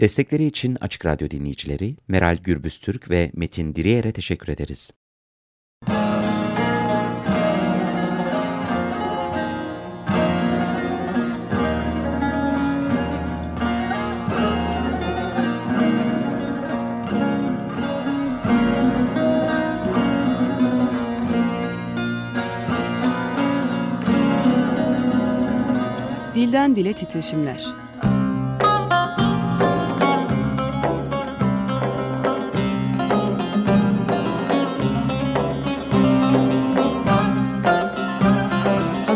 Destekleri için Açık Radyo dinleyicileri Meral Gürbüz Türk ve Metin Diriyer'e teşekkür ederiz. Dilden Dile Titreşimler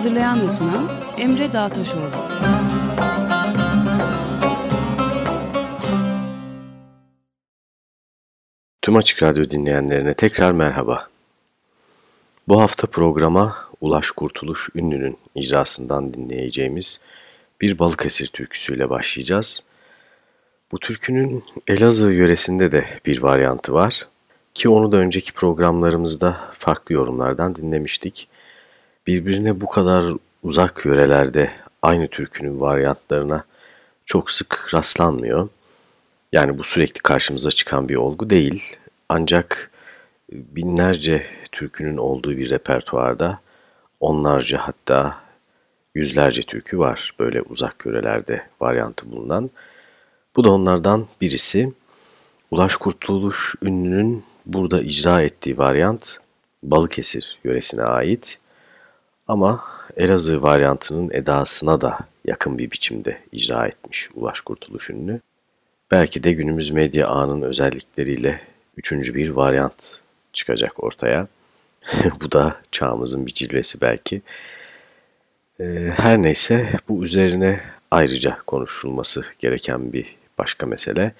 Hazırlayan ve sunan Emre Dağtaşoğlu. Tüm Açık Radyo dinleyenlerine tekrar merhaba. Bu hafta programa Ulaş Kurtuluş Ünlü'nün icrasından dinleyeceğimiz bir Balıkesir türküsüyle başlayacağız. Bu türkünün Elazığ yöresinde de bir varyantı var ki onu da önceki programlarımızda farklı yorumlardan dinlemiştik birbirine bu kadar uzak yörelerde aynı türkünün varyantlarına çok sık rastlanmıyor. Yani bu sürekli karşımıza çıkan bir olgu değil. Ancak binlerce türkünün olduğu bir repertuarda onlarca hatta yüzlerce türkü var böyle uzak yörelerde varyantı bulunan. Bu da onlardan birisi. Ulaş Kurtuluş ünlünün burada icra ettiği varyant Balıkesir yöresine ait. Ama Elazığ varyantının edasına da yakın bir biçimde icra etmiş Ulaş Kurtuluş ünlü. Belki de günümüz medya ağının özellikleriyle üçüncü bir varyant çıkacak ortaya. bu da çağımızın bir cilvesi belki. Ee, her neyse bu üzerine ayrıca konuşulması gereken bir başka mesele.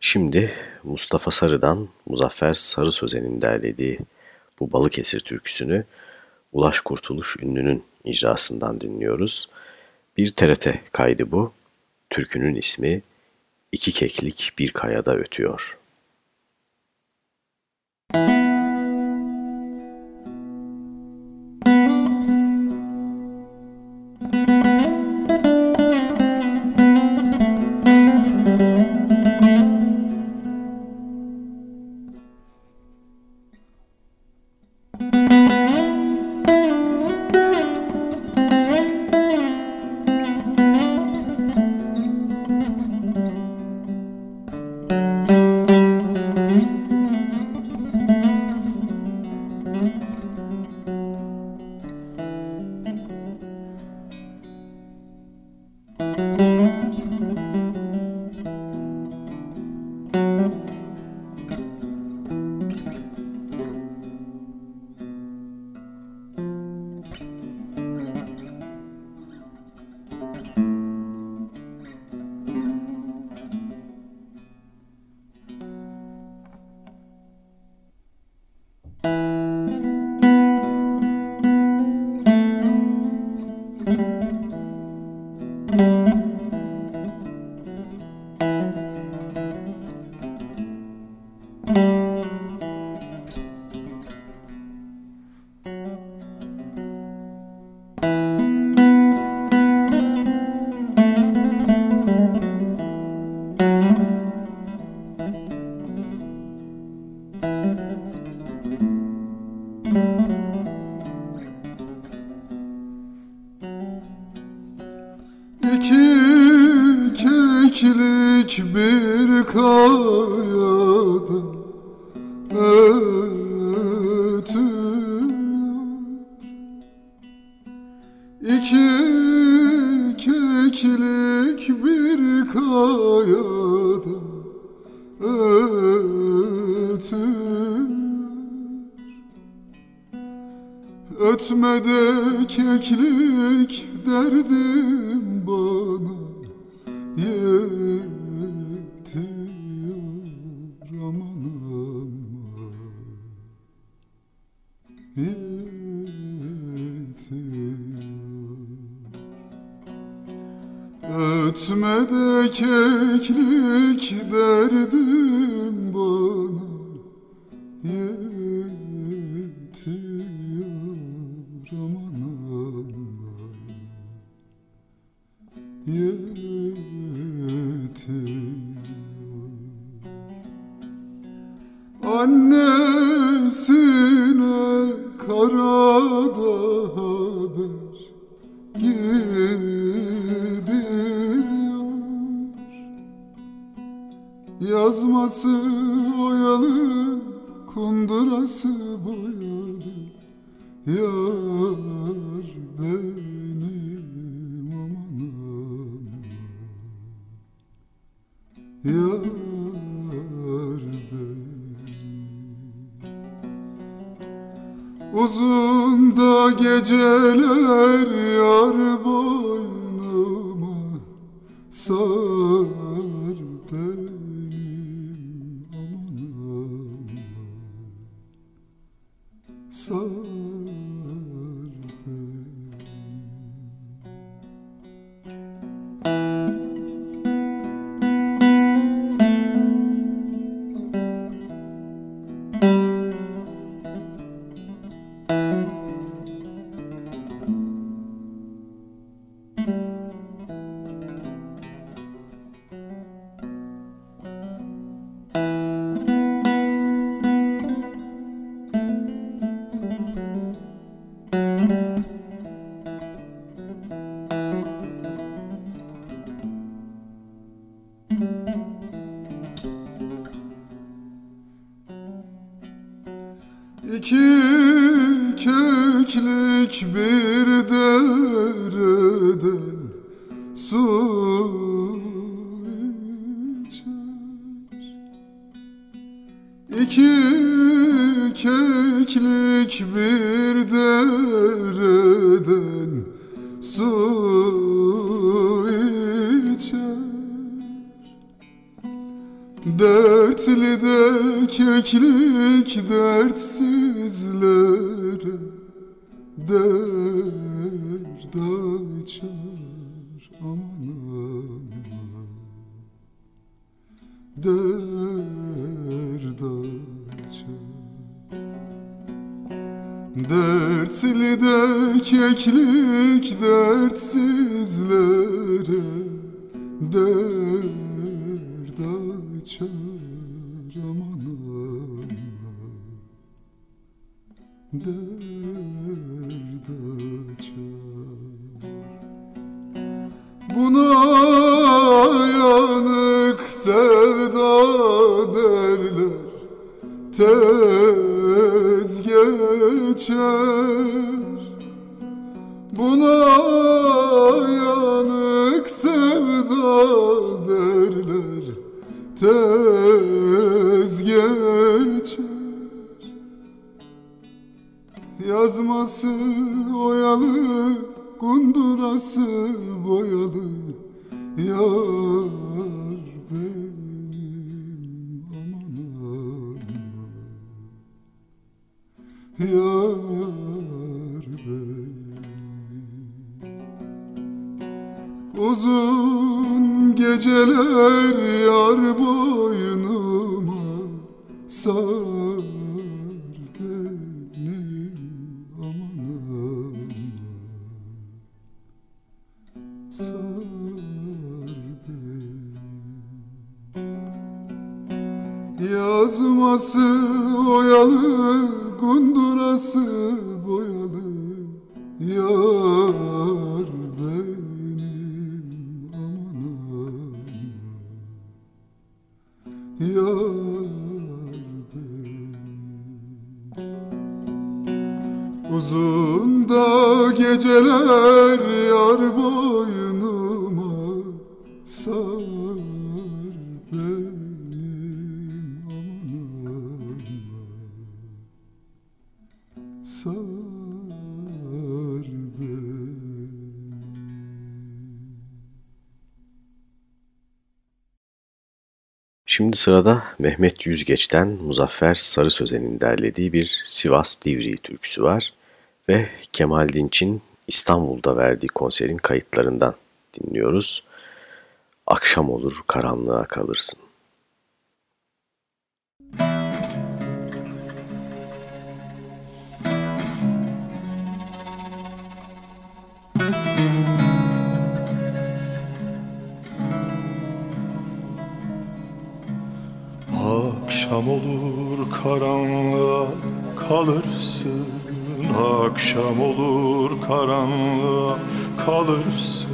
Şimdi Mustafa Sarı'dan Muzaffer Sarı Sözen'in derlediği bu Balıkesir türküsünü Ulaş Kurtuluş ünlünün icrasından dinliyoruz. Bir TRT kaydı bu. Türkünün ismi İki Keklik Bir Kayada Ötüyor. Yar Uzun da geceler yar boynuma sar Dertli de keklik dertsizlere dert açar dert cię. Yar boynuma sar Şimdi sırada Mehmet Yüzgeç'ten Muzaffer Sarı Sözen'in derlediği bir Sivas Divri türküsü var ve Kemal Dinç'in İstanbul'da verdiği konserin kayıtlarından dinliyoruz. Akşam olur karanlığa kalırsın. Akşam olur karanlığa kalırsın Akşam olur karanlığa kalırsın.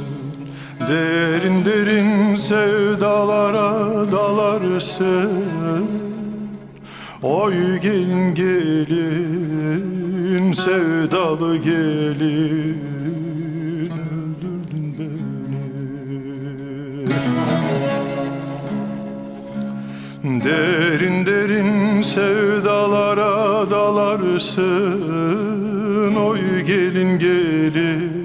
Derin derin sevdalara dalarsın. Oy gelin gelin sevdalı gelin. Derin derin sevdalara dalarsın Oy gelin gelin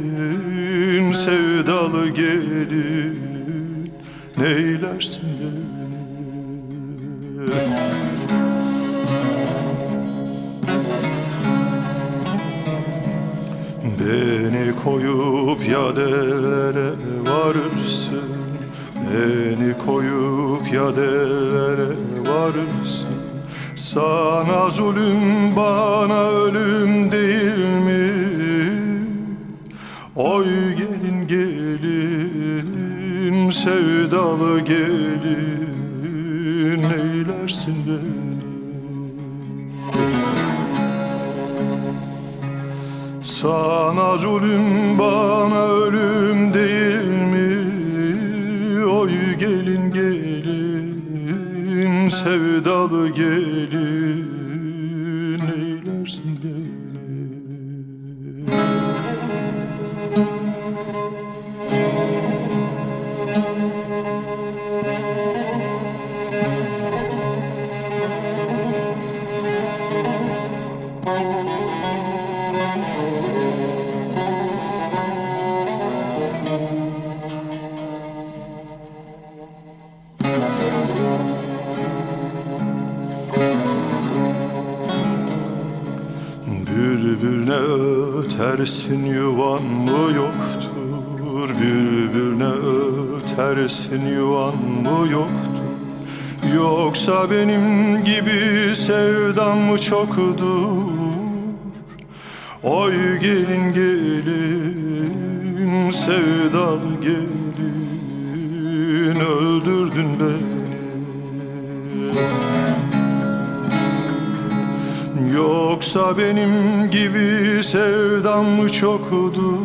sevdalı gelin. Neylersin beni Beni koyup yadelere varırsın. Beni koyup yadelere varırsın Sana zulüm bana ölüm değil mi? Oy gelin gelin sevdalı gelin Neylersin beni Sana zulüm bana ölüm değil mi? Oy gelin gelin sevdalı gelin ötersin yuvan mı yoktur? Bülbülüne ötersin yuvan mı yoktur? Yoksa benim gibi sevdam mı çoktur? Oy gelin gelin sevdalı gelin Öldürdün beni Yoksa benim gibi sevdam mı çokdur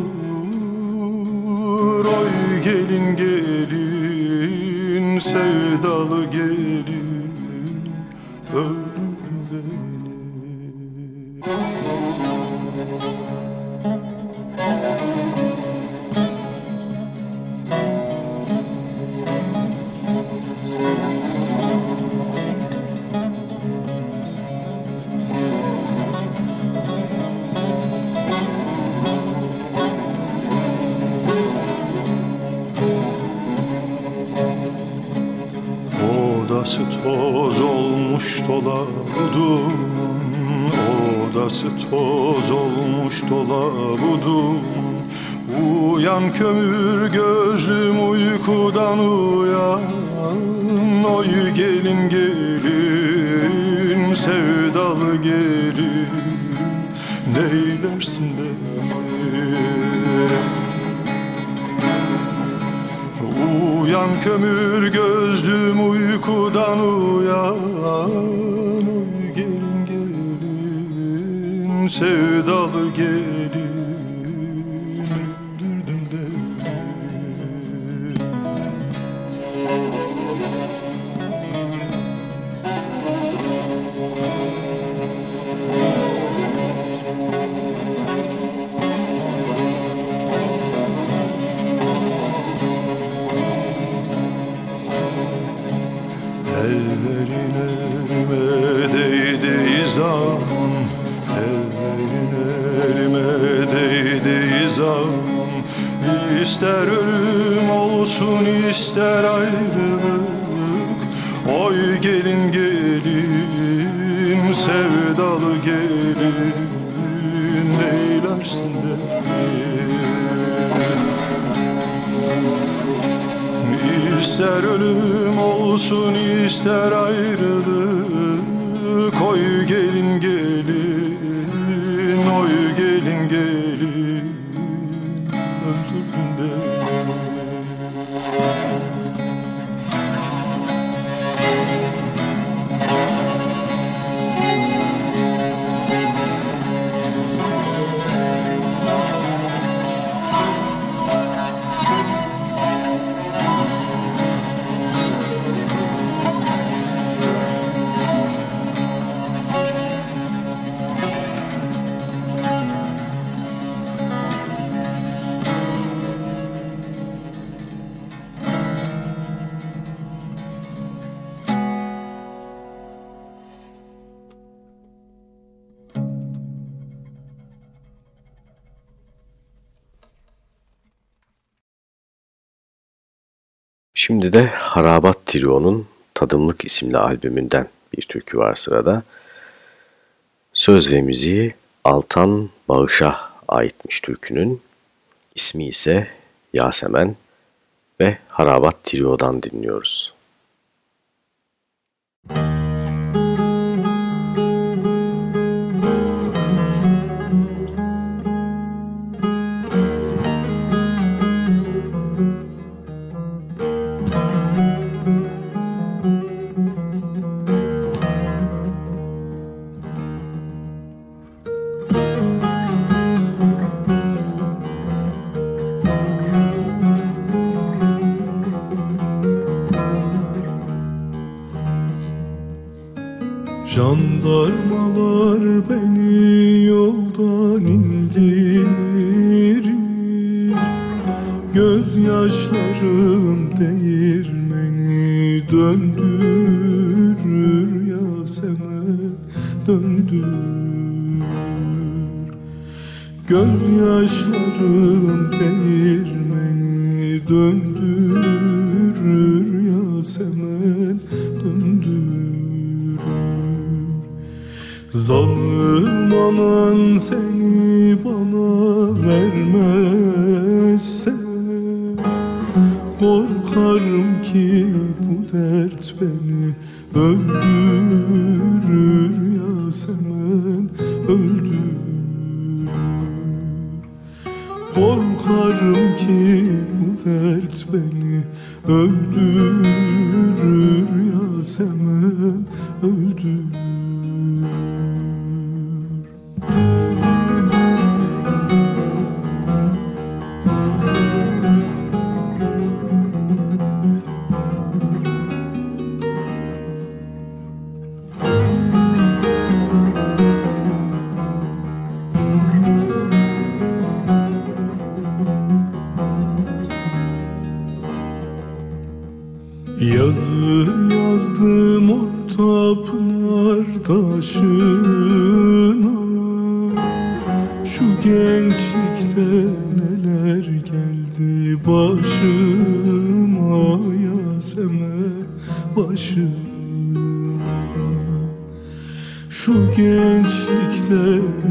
Oy gelin gelin sevdalı gelin. Öldürdün dolabudun Uyan kömür gözlüm uykudan uyan. Oy gelin gelin sevdalı gelin. Neylersin beni Uyan kömür gözlüm uykudan uyan. Oy gelin gelin sevdalı İster ölüm olsun ister ayrılık. Oy gelin gelin Oy gelin gelin Harabat Trio'nun Tadımlık isimli albümünden bir türkü var sırada. Söz ve müziği Altan Bağış'a aitmiş türkünün. ismi ise Yasemen ve Harabat Trio'dan dinliyoruz. Jandarmalar beni yoldan indirir Gözyaşlarım değirmeni döndürür Yasemen döndür. Gözyaşlarım değirmeni döndürür Yasemen Anan seni bana vermezse Korkarım ki bu dert beni öldürür Yasemen öldürür. Korkarım ki bu dert beni öldürür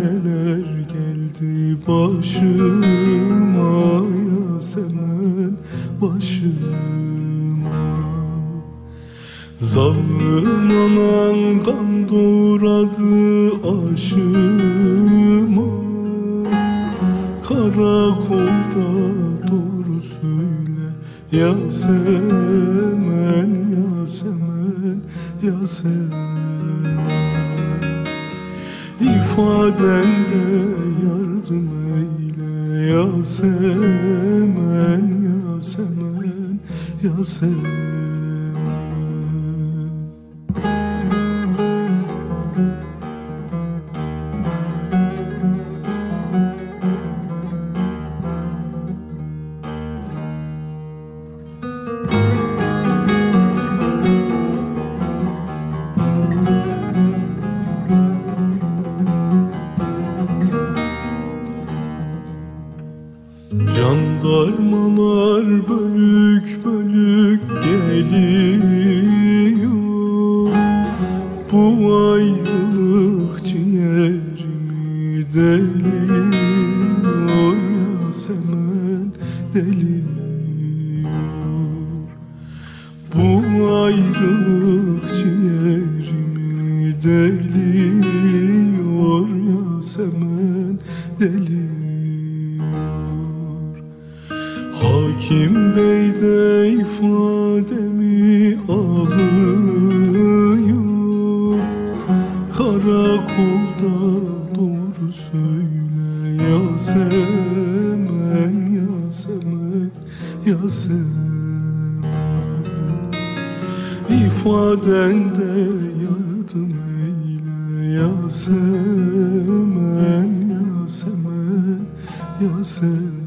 neler geldi başıma Yasemen başıma? Zavrım anan kan doğradı aşıma. Karakolda doğru söyle Yasemen, Yasemen, Yasemen Jandarmalar Yasemen İfadende yardım eyle Yasemen, Yasemen, Yasemen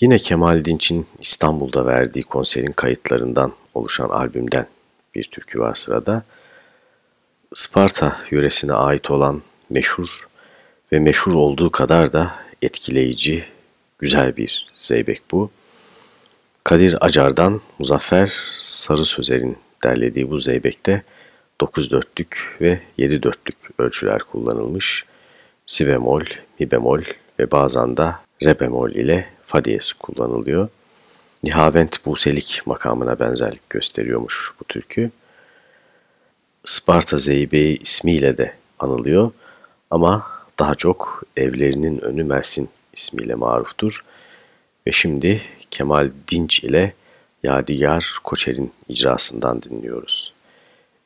Yine Kemal Dinç'in İstanbul'da verdiği konserin kayıtlarından oluşan albümden bir türkü var sırada. Sparta yöresine ait olan meşhur ve meşhur olduğu kadar da etkileyici, güzel bir zeybek bu. Kadir Acar'dan Muzaffer Sarı Sözer'in derlediği bu zeybekte 9 dörtlük ve 7 dörtlük ölçüler kullanılmış. Si bemol, mi bemol ve bazen de re bemol ile fa diyez kullanılıyor. Nihavent Buselik makamına benzerlik gösteriyormuş bu türkü. Sparta Zeybeği ismiyle de anılıyor ama daha çok evlerinin önü Mersin ismiyle maruftur. Ve şimdi Kemal Dinç ile Yadigar Koçer'in icrasından dinliyoruz.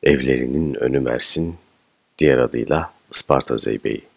Evlerinin önü Mersin, diğer adıyla Sparta Zeybeği.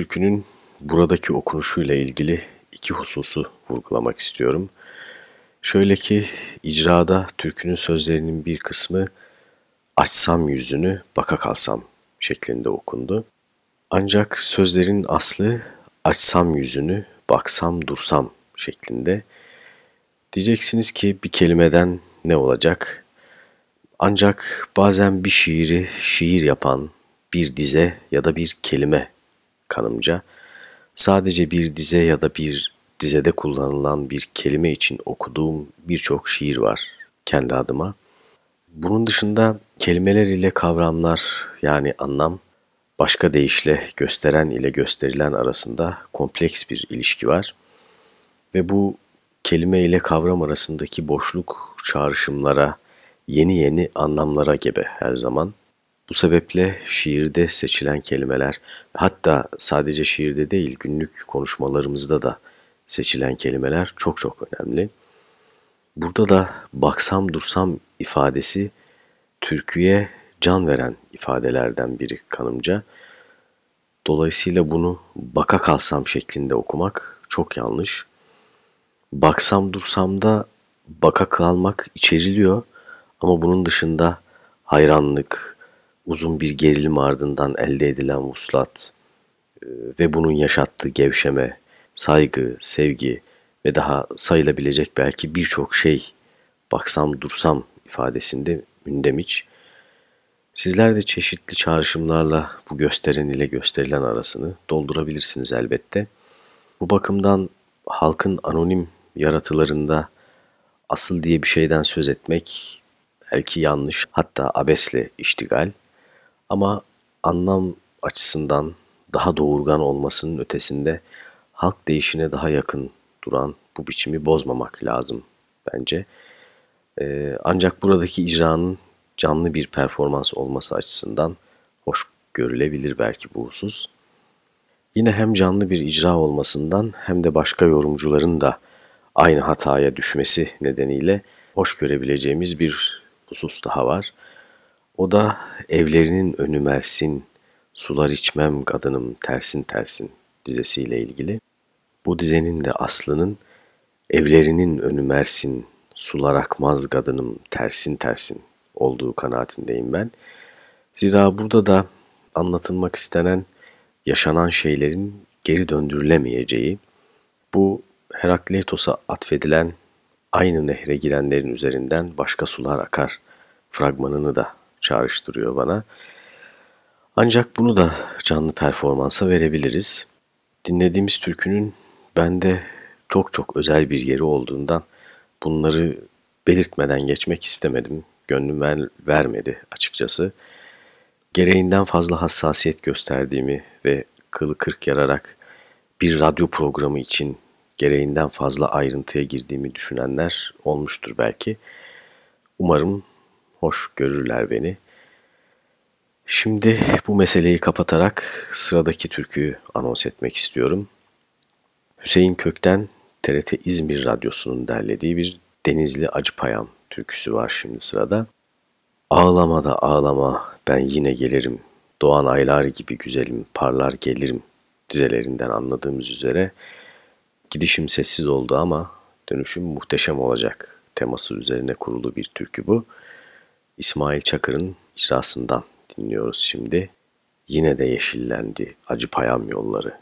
Türkünün buradaki okunuşuyla ilgili iki hususu vurgulamak istiyorum. Şöyle ki icrada türkünün sözlerinin bir kısmı açsam yüzünü baka kalsam şeklinde okundu. Ancak sözlerin aslı açsam yüzünü baksam dursam şeklinde. Diyeceksiniz ki bir kelimeden ne olacak? Ancak bazen bir şiiri şiir yapan bir dize ya da bir kelime kanımca sadece bir dize ya da bir dizede kullanılan bir kelime için okuduğum birçok şiir var kendi adıma. Bunun dışında kelimeler ile kavramlar yani anlam başka deyişle gösteren ile gösterilen arasında kompleks bir ilişki var. Ve bu kelime ile kavram arasındaki boşluk çağrışımlara, yeni yeni anlamlara gebe her zaman. Bu sebeple şiirde seçilen kelimeler, hatta sadece şiirde değil günlük konuşmalarımızda da seçilen kelimeler çok çok önemli. Burada da baksam dursam ifadesi türküye can veren ifadelerden biri kanımca. Dolayısıyla bunu baka kalsam şeklinde okumak çok yanlış. Baksam dursam da baka kalmak içeriliyor ama bunun dışında hayranlık, uzun bir gerilim ardından elde edilen vuslat e, ve bunun yaşattığı gevşeme, saygı, sevgi ve daha sayılabilecek belki birçok şey baksam dursam ifadesinde mündemiç. Sizler de çeşitli çağrışımlarla bu gösteren ile gösterilen arasını doldurabilirsiniz elbette. Bu bakımdan halkın anonim yaratılarında asıl diye bir şeyden söz etmek belki yanlış hatta abesle iştigal ama anlam açısından daha doğurgan olmasının ötesinde halk değişine daha yakın duran bu biçimi bozmamak lazım bence. Ee, ancak buradaki icranın canlı bir performans olması açısından hoş görülebilir belki bu husus. Yine hem canlı bir icra olmasından hem de başka yorumcuların da aynı hataya düşmesi nedeniyle hoş görebileceğimiz bir husus daha var. O da evlerinin önü mersin, sular içmem kadınım tersin tersin dizesiyle ilgili. Bu dizenin de aslının evlerinin önü mersin, sular akmaz kadınım tersin tersin olduğu kanaatindeyim ben. Zira burada da anlatılmak istenen yaşanan şeylerin geri döndürülemeyeceği, bu Herakleitos'a atfedilen aynı nehre girenlerin üzerinden başka sular akar fragmanını da çağrıştırıyor bana. Ancak bunu da canlı performansa verebiliriz. Dinlediğimiz türkünün bende çok çok özel bir yeri olduğundan bunları belirtmeden geçmek istemedim. Gönlüm ver, vermedi açıkçası. Gereğinden fazla hassasiyet gösterdiğimi ve kılı kırk yararak bir radyo programı için gereğinden fazla ayrıntıya girdiğimi düşünenler olmuştur belki. Umarım hoş görürler beni. Şimdi bu meseleyi kapatarak sıradaki türküyü anons etmek istiyorum. Hüseyin Kökten TRT İzmir Radyosu'nun derlediği bir Denizli Acıpayam türküsü var şimdi sırada. Ağlama da ağlama ben yine gelirim. Doğan aylar gibi güzelim parlar gelirim dizelerinden anladığımız üzere gidişim sessiz oldu ama dönüşüm muhteşem olacak teması üzerine kurulu bir türkü bu. İsmail Çakır'ın icrasından dinliyoruz şimdi. Yine de yeşillendi acı payam yolları.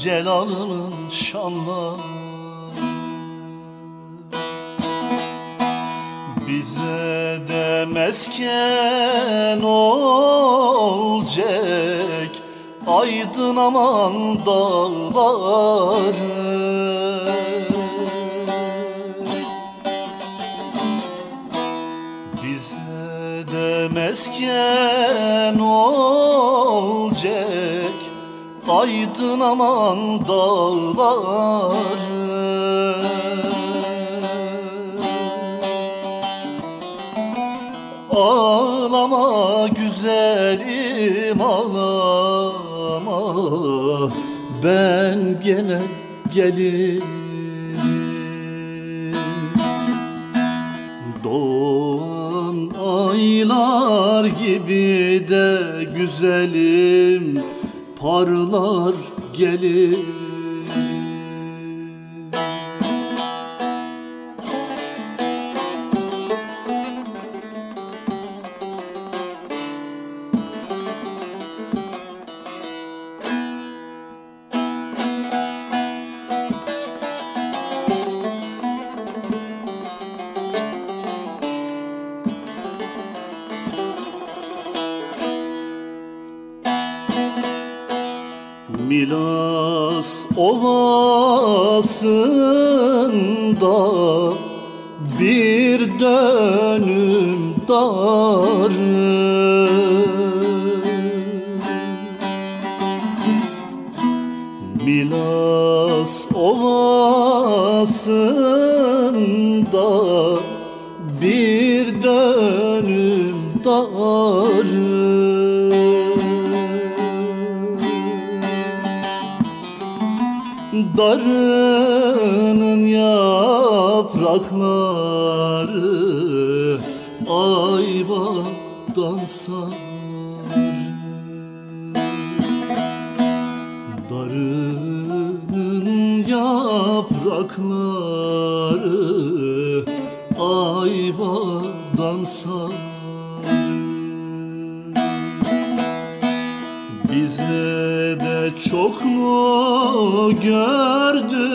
Celal'ın şanları Bize de mesken olacak Aydın aman dağları. Bize de mesken olacak Aydın aman dağları. Ağlama güzelim ağlama. Ben gene gelirim. Doğan aylar gibi de güzelim Parlar gelir ovasında bir dönüm darı. Darının yaprakları ayvadan sarı. Darının yaprakları Bize de çok mu gördünüz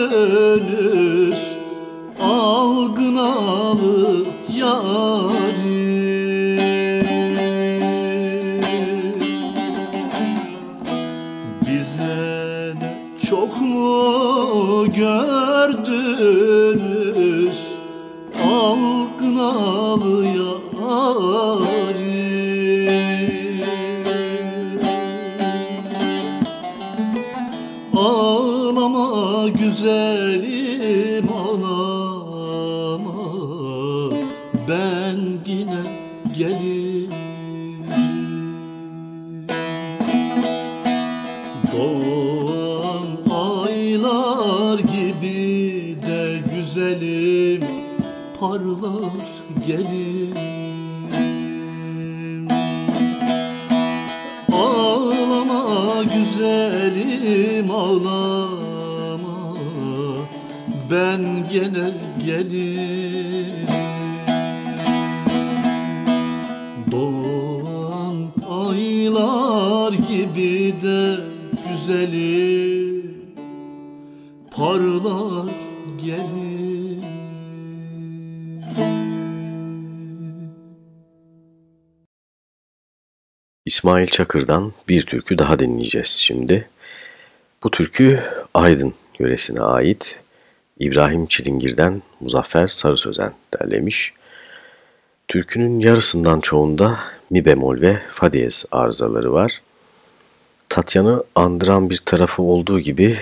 gene gelirim Doğan aylar gibi de güzelim Parlar gelir İsmail Çakır'dan bir türkü daha dinleyeceğiz şimdi. Bu türkü Aydın yöresine ait. İbrahim Çilingir'den Muzaffer Sarı Sözen derlemiş. Türkünün yarısından çoğunda mi bemol ve fa diyez arızaları var. Tatyan'ı andıran bir tarafı olduğu gibi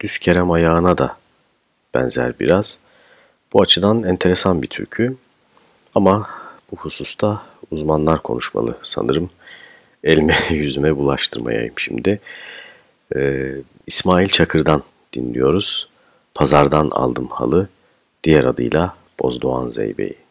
düz kerem ayağına da benzer biraz. Bu açıdan enteresan bir türkü. Ama bu hususta uzmanlar konuşmalı sanırım. Elime yüzüme bulaştırmayayım şimdi. Ee, İsmail Çakır'dan dinliyoruz. Pazardan aldım halı, diğer adıyla Bozdoğan Zeybe'yi.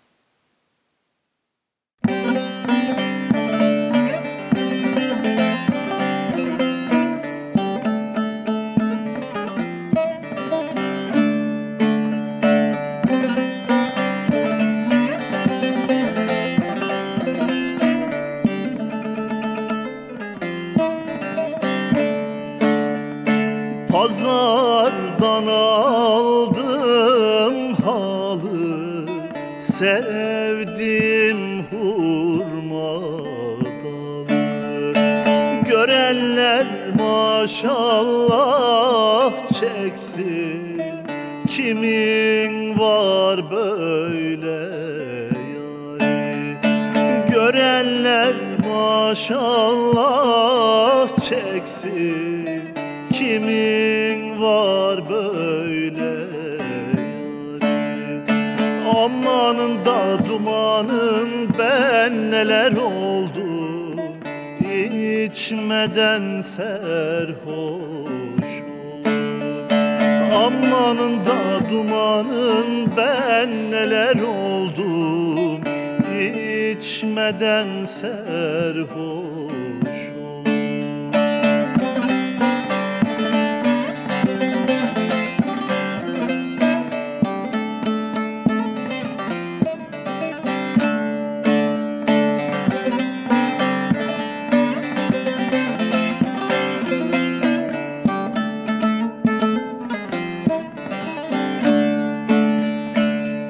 Maşallah çeksin. Kimin var böyle Amanın da dumanın ben neler oldum İçmeden serhoş Amanın da dumanın ben neler oldum İçmeden serhoş oldum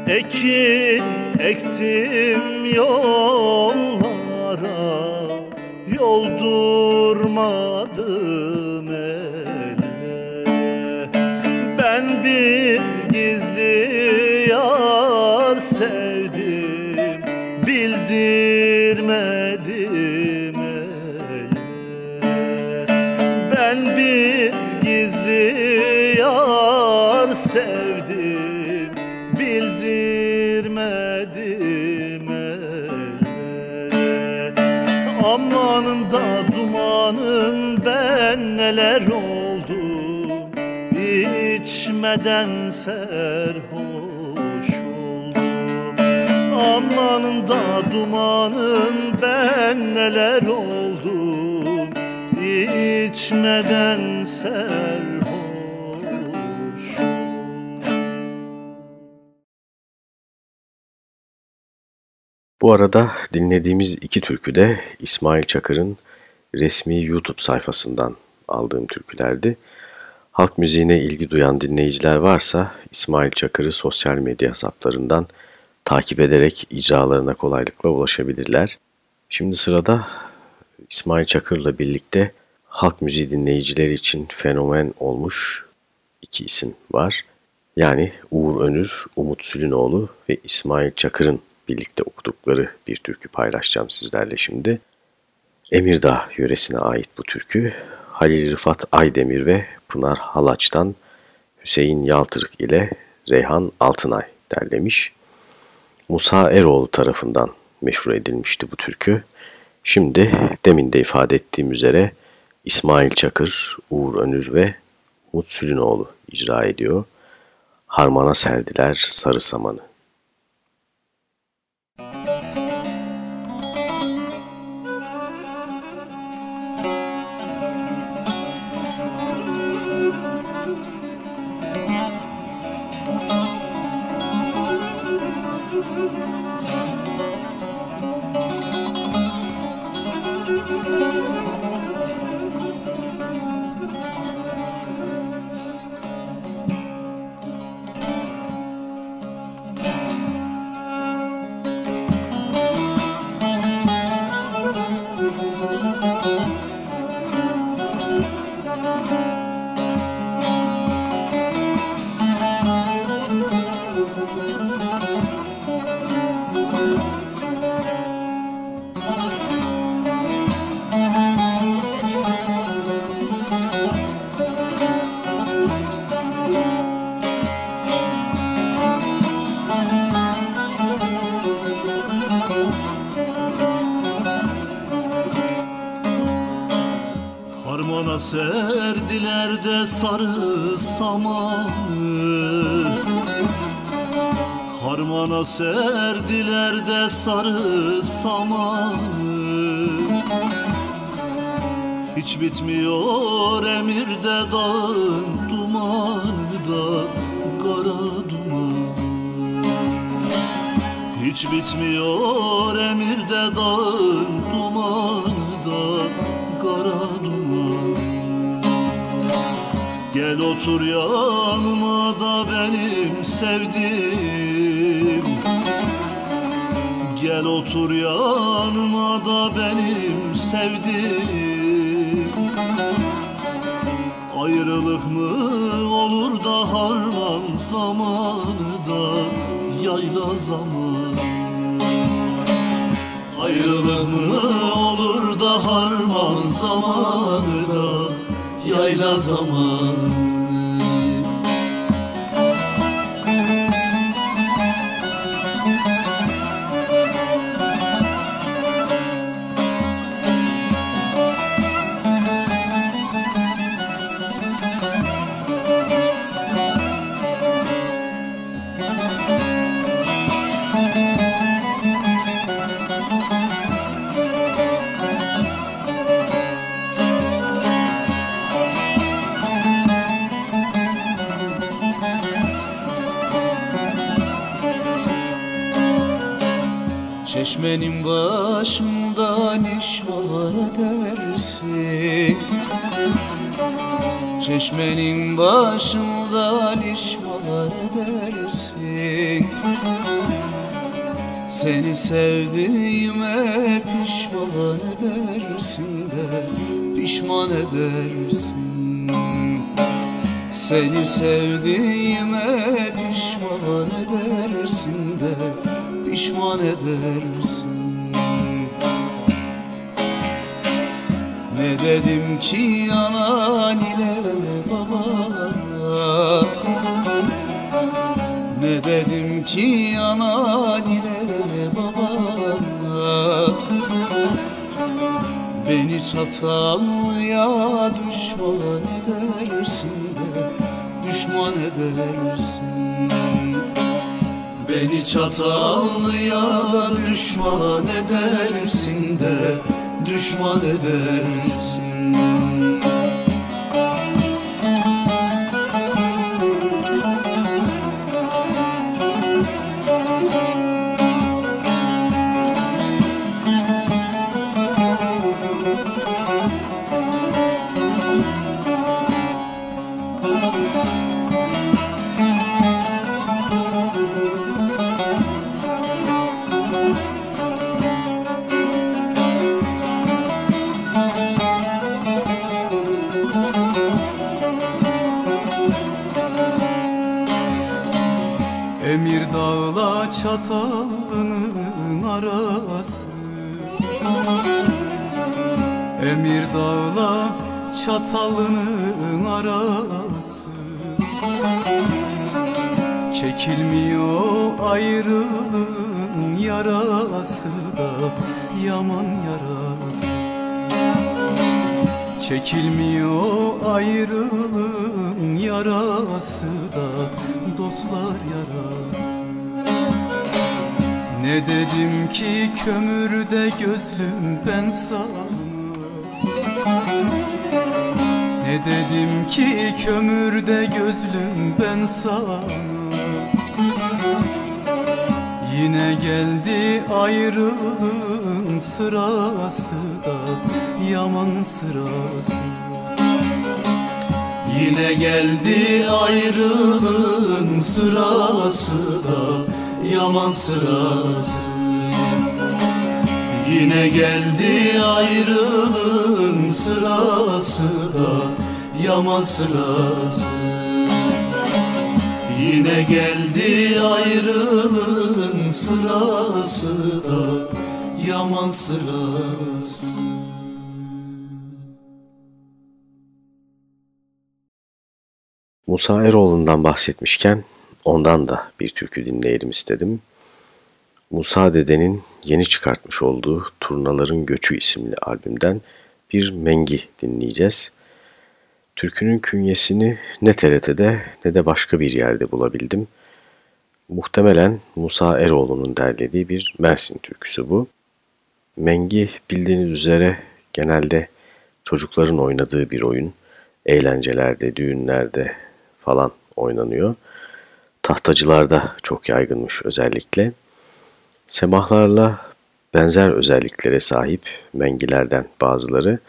Ekin ektim yollara Bu arada dinlediğimiz iki türkü de İsmail Çakır'ın resmi YouTube sayfasından aldığım türkülerdi. Halk müziğine ilgi duyan dinleyiciler varsa İsmail Çakır'ı sosyal medya hesaplarından takip ederek icralarına kolaylıkla ulaşabilirler. Şimdi sırada İsmail Çakır'la birlikte halk müziği dinleyicileri için fenomen olmuş iki isim var. Yani Uğur Önür, Umut Sülünoğlu ve İsmail Çakır'ın birlikte okudukları bir türkü paylaşacağım sizlerle şimdi. Emirdağ yöresine ait bu türkü Halil Rıfat Aydemir ve Pınar Halaç'tan Hüseyin Yaltırık ile Reyhan Altınay derlemiş. Musa Eroğlu tarafından meşhur edilmişti bu türkü. Şimdi demin de ifade ettiğim üzere İsmail Çakır, Uğur Önür ve Umut Sülünoğlu icra ediyor. Harmana serdiler sarı samanı. Sarı samanı Harmana serdiler de sarı samanı. Hiç bitmiyor emirde dağın dumanı da kara duman Hiç bitmiyor emirde dağın Gel otur yanıma da benim sevdim Gel otur yanıma da benim sevdim Ayrılık mı olur da harman zamanı da yayla zamanı? Ayrılık mı olur da harman zamanı da yayla zamanı Çeşmenin başından iş var edersin Çeşmenin başından iş var edersin Seni sevdiğime pişman edersin de Pişman edersin. Seni sevdiğime pişman edersin de pişman edersin. Ne dedim ki anan ile babana Ne dedim ki anan ile babana Beni çatallıya düşman edersin de Düşman edersin Beni çatallıya da düşman edersin de Düşman edersin çatalının arası. Emir dağla çatalının arası. Çekilmiyor ayrılığın yarası da Yaman yarası. Çekilmiyor ayrılığın yarası da dostlar yarası Ne dedim ki kömürde gözlüm ben sana? Ne dedim ki kömürde gözlüm ben sana? Yine geldi ayrılığın sırası da Yaman sırası. Yine geldi ayrılığın sırası da Yaman sırası Yine geldi ayrılığın sırası da Yaman sırası Yine geldi ayrılığın sırası da Yaman sırası Musa Eroğlu'ndan bahsetmişken ondan da bir türkü dinleyelim istedim. Musa Dede'nin yeni çıkartmış olduğu Turnaların Göçü isimli albümden bir mengi dinleyeceğiz. Türkünün künyesini ne TRT'de ne de başka bir yerde bulabildim. Muhtemelen Musa Eroğlu'nun derlediği bir Mersin türküsü bu. Mengi bildiğiniz üzere genelde çocukların oynadığı bir oyun. Eğlencelerde, düğünlerde falan oynanıyor. Tahtacılarda çok yaygınmış özellikle. Semahlarla benzer özelliklere sahip mengilerden bazıları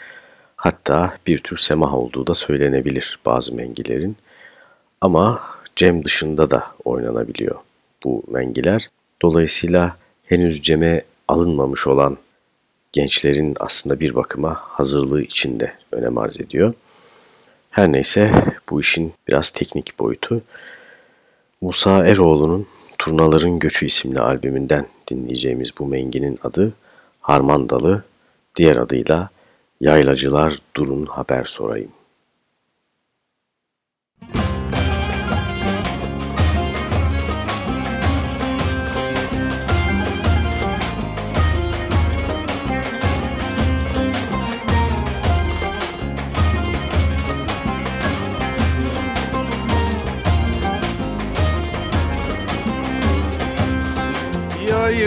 hatta bir tür semah olduğu da söylenebilir bazı mengilerin. Ama cem dışında da oynanabiliyor bu mengiler. Dolayısıyla henüz ceme alınmamış olan gençlerin aslında bir bakıma hazırlığı içinde önem arz ediyor. Her neyse bu işin biraz teknik boyutu. Musa Eroğlu'nun Turnaların Göçü isimli albümünden dinleyeceğimiz bu menginin adı Harman Dalı, diğer adıyla Yaylacılar Durun Haber Sorayım.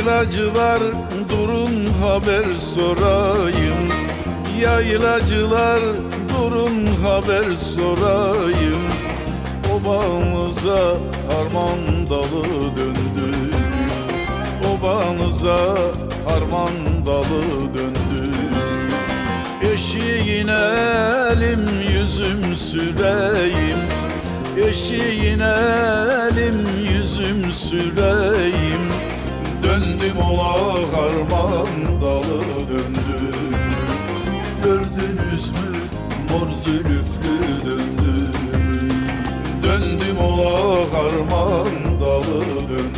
Yaylacılar durun haber sorayım. Yaylacılar durun haber sorayım. Obanıza harman dalı döndü Obanıza harman dalı döndü Eşiğine elim yüzüm süreyim. Eşiğine elim yüzüm süreyim Döndüm ola harman dalı döndüm. Gördünüz mü? Mor zülüflü döndüm. Döndüm ola harman dalı döndüm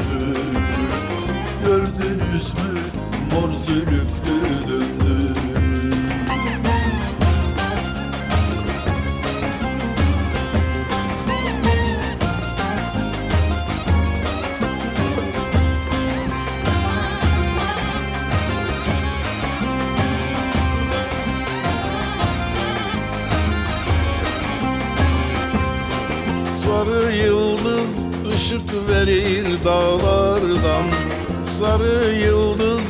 verir dağlardan Sarı yıldız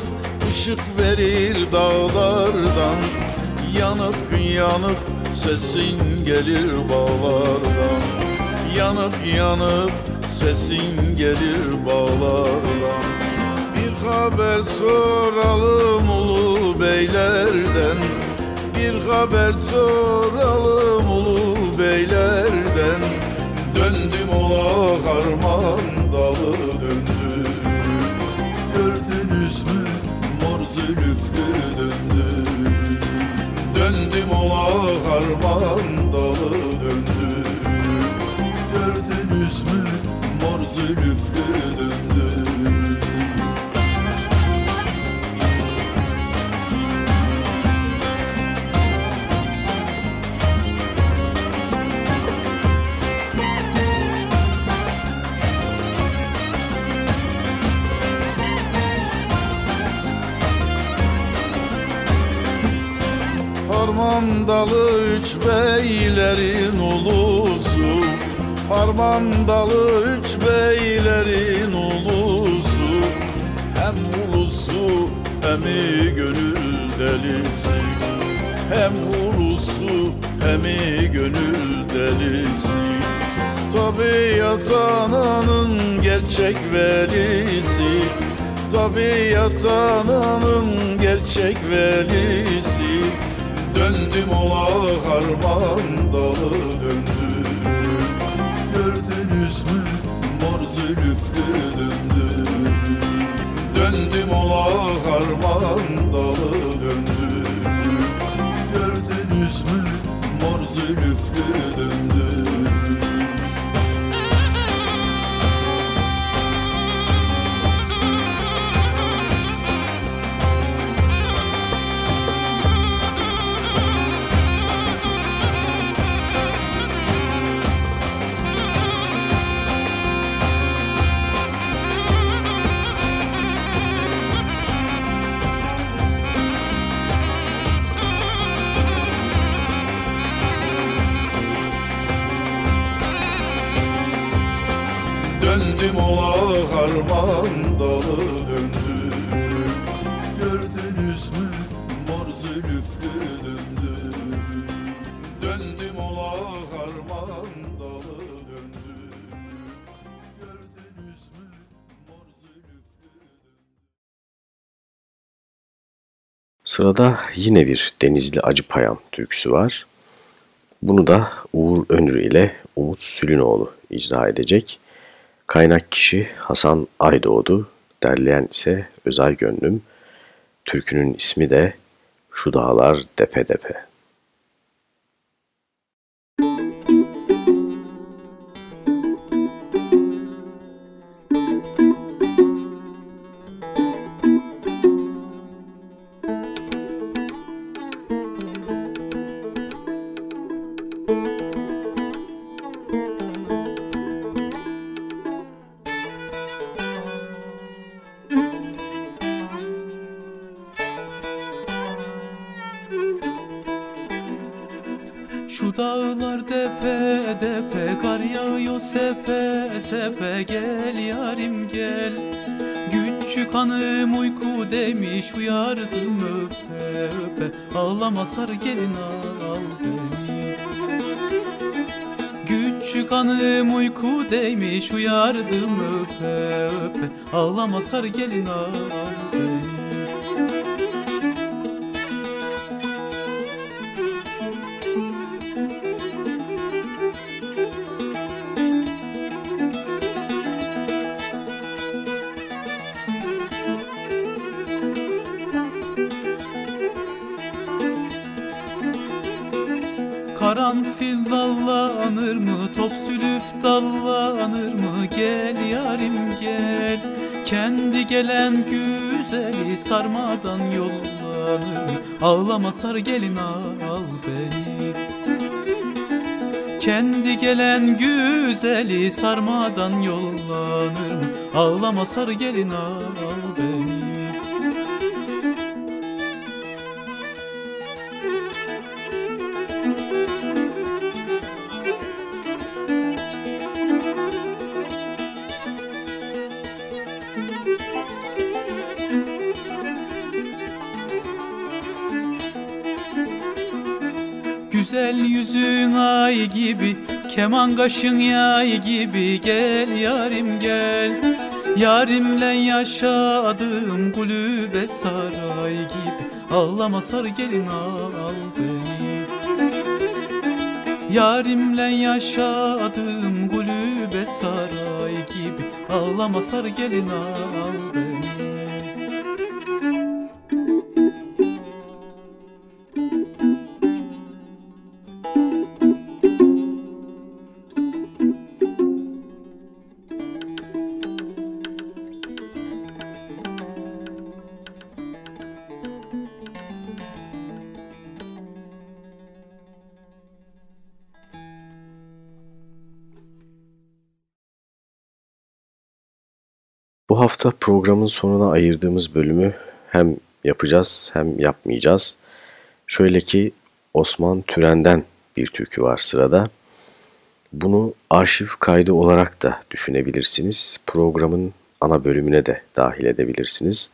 ışık verir dağlardan. Yanıp yanıp sesin gelir bağlardan. Yanıp yanıp sesin gelir bağlardan. Bir haber soralım ulu beylerden. Bir haber soralım ulu beylerden. Döndüm ola harman zülüflü döndüm Harman dalı üç beylerin ulusu Harman dalı üç beylerin ulusu Hem ulusu hem gönül delisi. Hem ulusu hem gönül delisi. Tabiat ananın gerçek velisi. Tabiat ananın gerçek velisi. Döndüm ola harman dalı döndüm harman harman dalı döndü. Gördünüz mü? Mor zülüflü döndü. Döndüm ola harman dalı döndü. Gördünüz mü? Mor zülüflü Sırada yine bir Denizli Acı Payam türküsü var. Bunu da Uğur Önür ile Umut Sülünoğlu icra edecek. Kaynak kişi Hasan Aydoğdu, derleyen ise Özay Gönlüm. Türkünün ismi de Şu Dağlar Depe Depe. Hanım uyku demiş Uyardım öpe öpe. Ağlama sar gelin al beni. Küçük hanım uyku demiş Uyardım öpe öpe. Ağlama sar gelin al sarmadan yollanır mı? Ağlama sar gelin al beni. Kendi gelen güzeli sarmadan yollanır mı? Ağlama sar gelin al Güzel yüzün ay gibi Keman kaşın yay gibi. Gel yarim gel. Yarimle yaşadım kulübe saray gibi. Ağlama sar gelin al beni. Yarimle yaşadım kulübe saray gibi. Ağlama sar gelin al Bu hafta programın sonuna ayırdığımız bölümü hem yapacağız hem yapmayacağız. Şöyle ki Osman Türen'den bir türkü var sırada. Bunu arşiv kaydı olarak da düşünebilirsiniz. Programın ana bölümüne de dahil edebilirsiniz.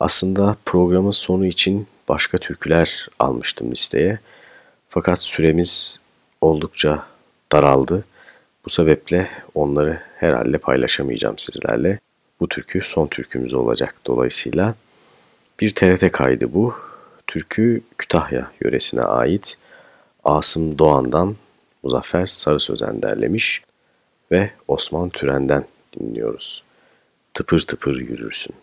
Aslında programın sonu için başka türküler almıştım listeye. Fakat süremiz oldukça daraldı. Bu sebeple onları herhalde paylaşamayacağım sizlerle. Bu türkü son türkümüz olacak dolayısıyla. Bir TRT kaydı bu. Türkü Kütahya yöresine ait. Asım Doğan'dan Muzaffer Sarı Sözen derlemiş ve Osman Türen'den dinliyoruz. Tıpır tıpır yürürsün.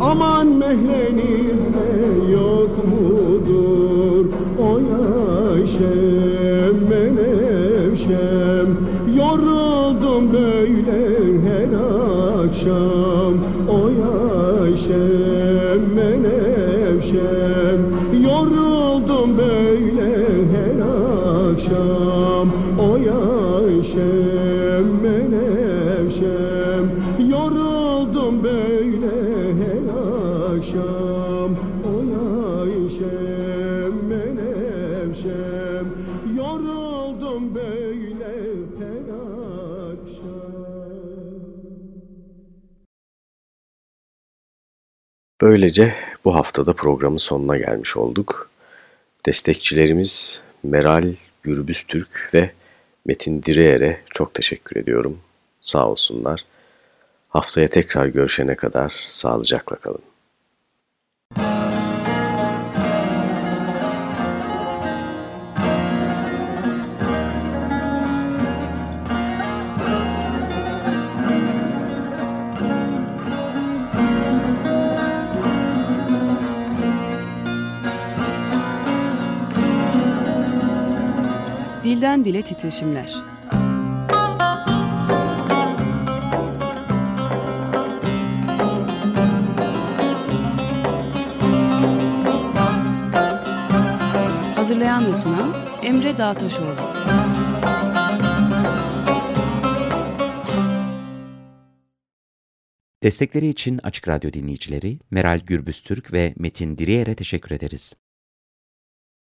Aman mehlenizde Böylece bu haftada programın sonuna gelmiş olduk. Destekçilerimiz Meral Gürbüztürk ve Metin Direğer'e çok teşekkür ediyorum. Sağ olsunlar. Haftaya tekrar görüşene kadar sağlıcakla kalın. Dilden dile titreşimler. Hazırlayan ve sunan Emre Dağtaşoğlu. Destekleri için Açık Radyo dinleyicileri Meral Gürbüztürk ve Metin Diriyer'e teşekkür ederiz.